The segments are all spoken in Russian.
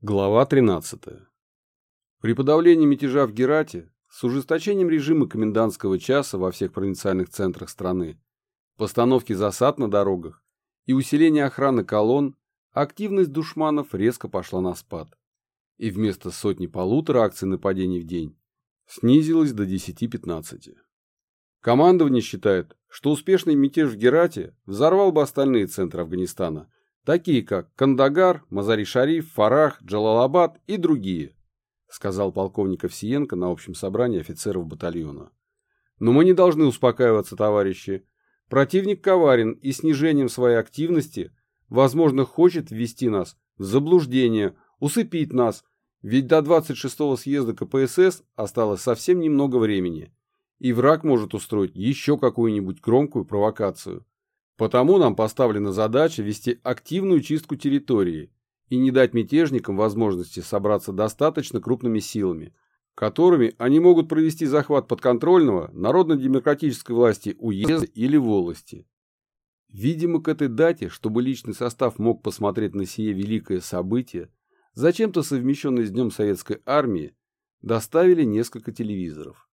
Глава 13. При подавлении мятежа в Герате с ужесточением режима комендантского часа во всех провинциальных центрах страны, постановке засад на дорогах и усиление охраны колонн, активность душманов резко пошла на спад. И вместо сотни-полутора акций нападений в день снизилась до 10-15. Командование считает, что успешный мятеж в Герате взорвал бы остальные центры Афганистана – такие как Кандагар, Мазари-Шариф, Фарах, Джалалабад и другие, сказал полковник Овсиенко на общем собрании офицеров батальона. Но мы не должны успокаиваться, товарищи. Противник коварен и снижением своей активности, возможно, хочет ввести нас в заблуждение, усыпить нас, ведь до 26-го съезда КПСС осталось совсем немного времени, и враг может устроить еще какую-нибудь громкую провокацию. Потому нам поставлена задача вести активную чистку территории и не дать мятежникам возможности собраться достаточно крупными силами, которыми они могут провести захват подконтрольного народно-демократической власти уезда или волости. Видимо, к этой дате, чтобы личный состав мог посмотреть на сие великое событие, зачем-то совмещенное с Днем Советской Армии, доставили несколько телевизоров.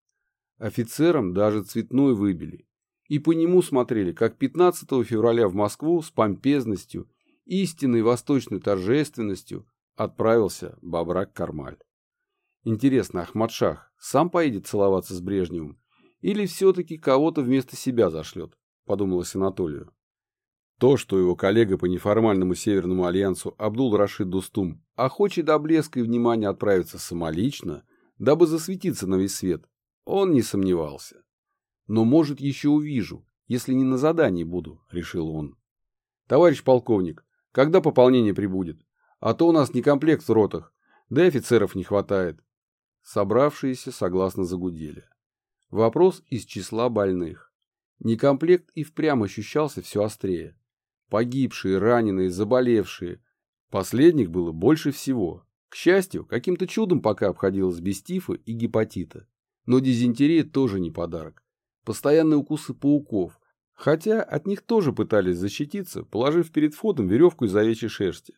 Офицерам даже цветной выбили, и по нему смотрели, как 15 февраля в Москву с помпезностью, истинной восточной торжественностью отправился Бабрак Кармаль. Интересно, Ахмадшах сам поедет целоваться с Брежневым или все-таки кого-то вместо себя зашлет, подумалось Анатолию. То, что его коллега по неформальному Северному альянсу Абдул Рашид Дустум охочет до блеска и внимания отправиться самолично, дабы засветиться на весь свет, он не сомневался. Но, может, еще увижу, если не на задании буду, решил он. Товарищ полковник, когда пополнение прибудет? А то у нас не комплект в ротах, да и офицеров не хватает. Собравшиеся согласно загудели. Вопрос из числа больных. Некомплект и впрямь ощущался все острее. Погибшие, раненые, заболевшие. Последних было больше всего. К счастью, каким-то чудом пока обходилось без тифа и гепатита. Но дизентерия тоже не подарок постоянные укусы пауков, хотя от них тоже пытались защититься, положив перед входом веревку из овечьей шерсти,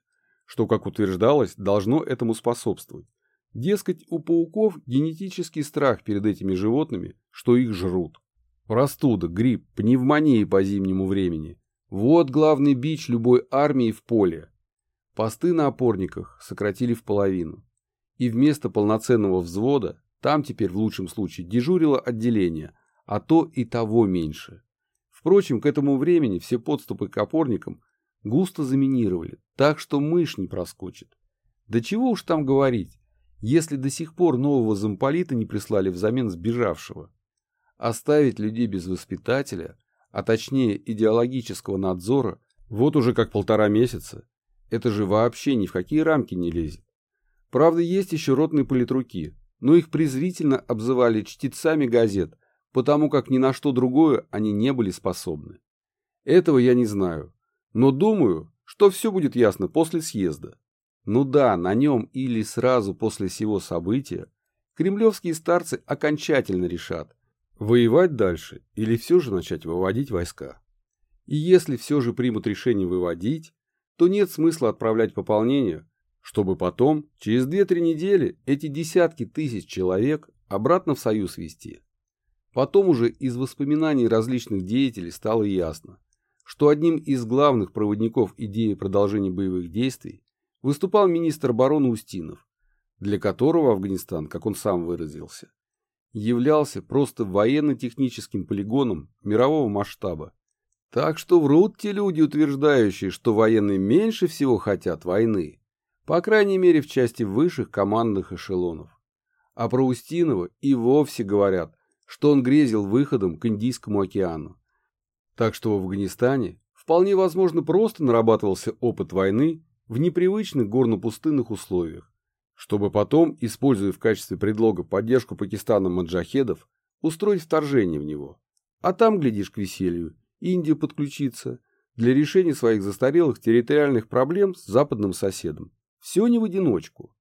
что, как утверждалось, должно этому способствовать. Дескать, у пауков генетический страх перед этими животными, что их жрут. Простуда, грипп, пневмония по зимнему времени. Вот главный бич любой армии в поле. Посты на опорниках сократили в половину. И вместо полноценного взвода, там теперь в лучшем случае дежурило отделение – а то и того меньше. Впрочем, к этому времени все подступы к опорникам густо заминировали, так что мышь не проскочит. Да чего уж там говорить, если до сих пор нового замполита не прислали взамен сбежавшего. Оставить людей без воспитателя, а точнее идеологического надзора, вот уже как полтора месяца, это же вообще ни в какие рамки не лезет. Правда, есть еще ротные политруки, но их презрительно обзывали чтецами газет – потому как ни на что другое они не были способны. Этого я не знаю, но думаю, что все будет ясно после съезда. Ну да, на нем или сразу после всего события кремлевские старцы окончательно решат, воевать дальше или все же начать выводить войска. И если все же примут решение выводить, то нет смысла отправлять пополнение, чтобы потом, через 2-3 недели, эти десятки тысяч человек обратно в союз вести. Потом уже из воспоминаний различных деятелей стало ясно, что одним из главных проводников идеи продолжения боевых действий выступал министр обороны Устинов, для которого Афганистан, как он сам выразился, являлся просто военно-техническим полигоном мирового масштаба. Так что врут те люди, утверждающие, что военные меньше всего хотят войны, по крайней мере в части высших командных эшелонов. А про Устинова и вовсе говорят, что он грезил выходом к Индийскому океану. Так что в Афганистане вполне возможно просто нарабатывался опыт войны в непривычных горно-пустынных условиях, чтобы потом, используя в качестве предлога поддержку Пакистана маджахедов, устроить вторжение в него. А там, глядишь, к веселью, Индия подключится для решения своих застарелых территориальных проблем с западным соседом. Все не в одиночку.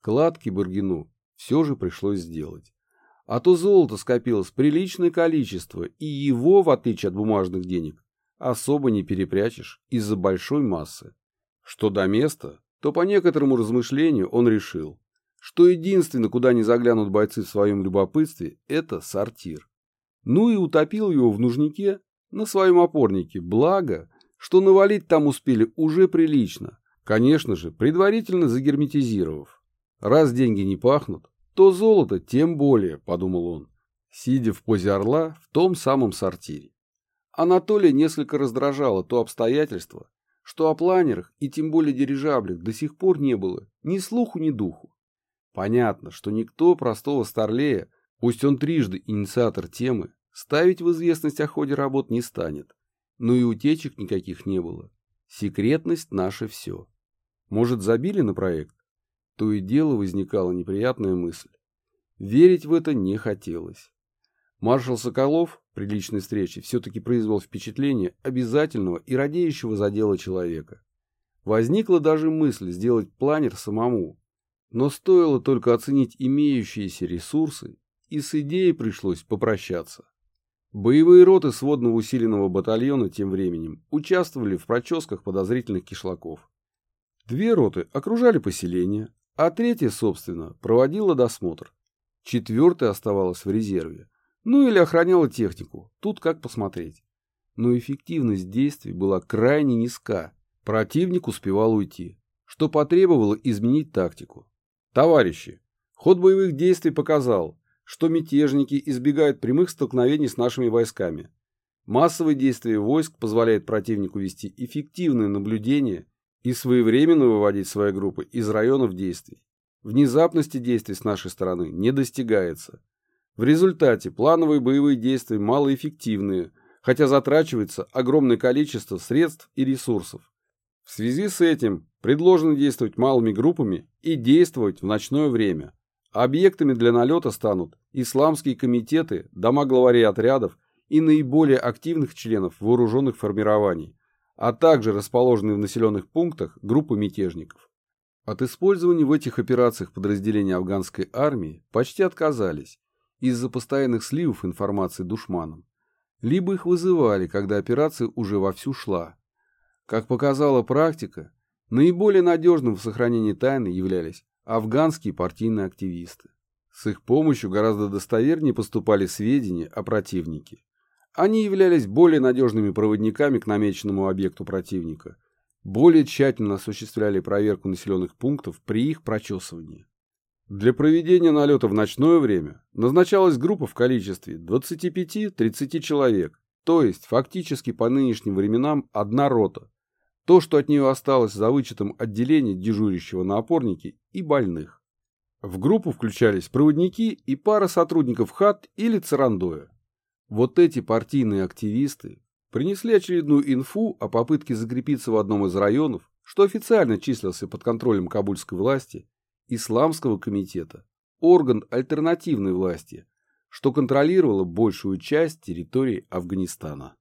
Кладки Бургину все же пришлось сделать. А то золото скопилось приличное количество, и его, в отличие от бумажных денег, особо не перепрячешь из-за большой массы. Что до места, то по некоторому размышлению он решил, что единственное, куда не заглянут бойцы в своем любопытстве, это сортир. Ну и утопил его в нужнике на своем опорнике, благо, что навалить там успели уже прилично, конечно же, предварительно загерметизировав. Раз деньги не пахнут, то золото тем более, подумал он, сидя в позе орла в том самом сортире. Анатолия несколько раздражало то обстоятельство, что о планерах и тем более дирижаблях до сих пор не было ни слуху, ни духу. Понятно, что никто простого старлея, пусть он трижды инициатор темы, ставить в известность о ходе работ не станет. Но и утечек никаких не было. Секретность наше все. Может, забили на проект? То и дело возникала неприятная мысль. Верить в это не хотелось. Маршал Соколов при личной встрече все-таки произвел впечатление обязательного и радеющего за дело человека. Возникла даже мысль сделать планер самому, но стоило только оценить имеющиеся ресурсы, и с идеей пришлось попрощаться. Боевые роты сводного усиленного батальона тем временем участвовали в проческах подозрительных кишлаков. Две роты окружали поселение, а третья, собственно, проводила досмотр. Четвертая оставалась в резерве, ну или охраняла технику, тут как посмотреть. Но эффективность действий была крайне низка. Противник успевал уйти, что потребовало изменить тактику. Товарищи, ход боевых действий показал, что мятежники избегают прямых столкновений с нашими войсками. Массовое действие войск позволяет противнику вести эффективное наблюдение и своевременно выводить свои группы из районов действий. Внезапности действий с нашей стороны не достигается. В результате плановые боевые действия малоэффективные, хотя затрачивается огромное количество средств и ресурсов. В связи с этим предложено действовать малыми группами и действовать в ночное время. Объектами для налета станут исламские комитеты, дома главарей отрядов и наиболее активных членов вооруженных формирований, а также расположенные в населенных пунктах группы мятежников. От использования в этих операциях подразделения афганской армии почти отказались, из-за постоянных сливов информации душманам, либо их вызывали, когда операция уже вовсю шла. Как показала практика, наиболее надежным в сохранении тайны являлись афганские партийные активисты. С их помощью гораздо достовернее поступали сведения о противнике. Они являлись более надежными проводниками к намеченному объекту противника, более тщательно осуществляли проверку населенных пунктов при их прочесывании. Для проведения налета в ночное время назначалась группа в количестве 25-30 человек, то есть фактически по нынешним временам одна рота. То, что от нее осталось за вычетом отделения дежурящего на опорнике и больных. В группу включались проводники и пара сотрудников ХАТ или Царандоя. Вот эти партийные активисты принесли очередную инфу о попытке закрепиться в одном из районов, что официально числился под контролем кабульской власти, Исламского комитета, орган альтернативной власти, что контролировало большую часть территории Афганистана.